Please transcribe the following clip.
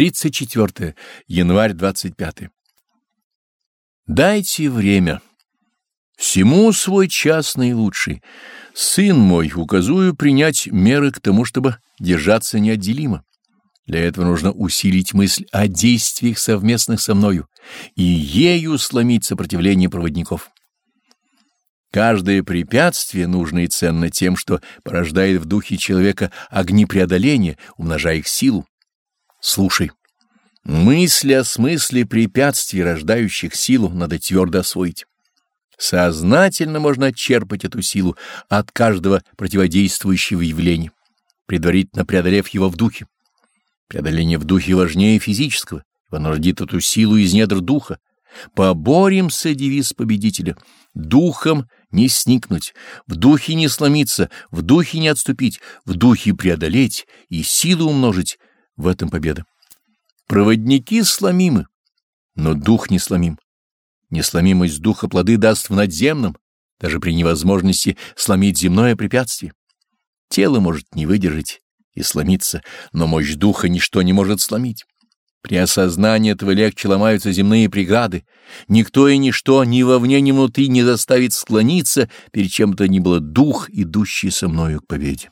34 январь 25 Дайте время. Всему свой час наилучший. Сын мой, указую принять меры к тому, чтобы держаться неотделимо. Для этого нужно усилить мысль о действиях совместных со мною и ею сломить сопротивление проводников. Каждое препятствие нужно и ценно тем, что порождает в духе человека огни преодоления, умножая их силу. Слушай. Мысли о смысле препятствий, рождающих силу, надо твердо освоить. Сознательно можно отчерпать эту силу от каждого противодействующего явления, предварительно преодолев его в духе. Преодоление в духе важнее физического, оно родит эту силу из недр духа. Поборемся, девиз победителя, духом не сникнуть, в духе не сломиться, в духе не отступить, в духе преодолеть и силу умножить, в этом победа. Проводники сломимы, но дух не сломим. Несломимость духа плоды даст в надземном, даже при невозможности сломить земное препятствие. Тело может не выдержать и сломиться, но мощь духа ничто не может сломить. При осознании этого легче ломаются земные преграды. Никто и ничто ни вовне, ни внутри не заставит склониться перед чем-то ни было дух, идущий со мною к победе.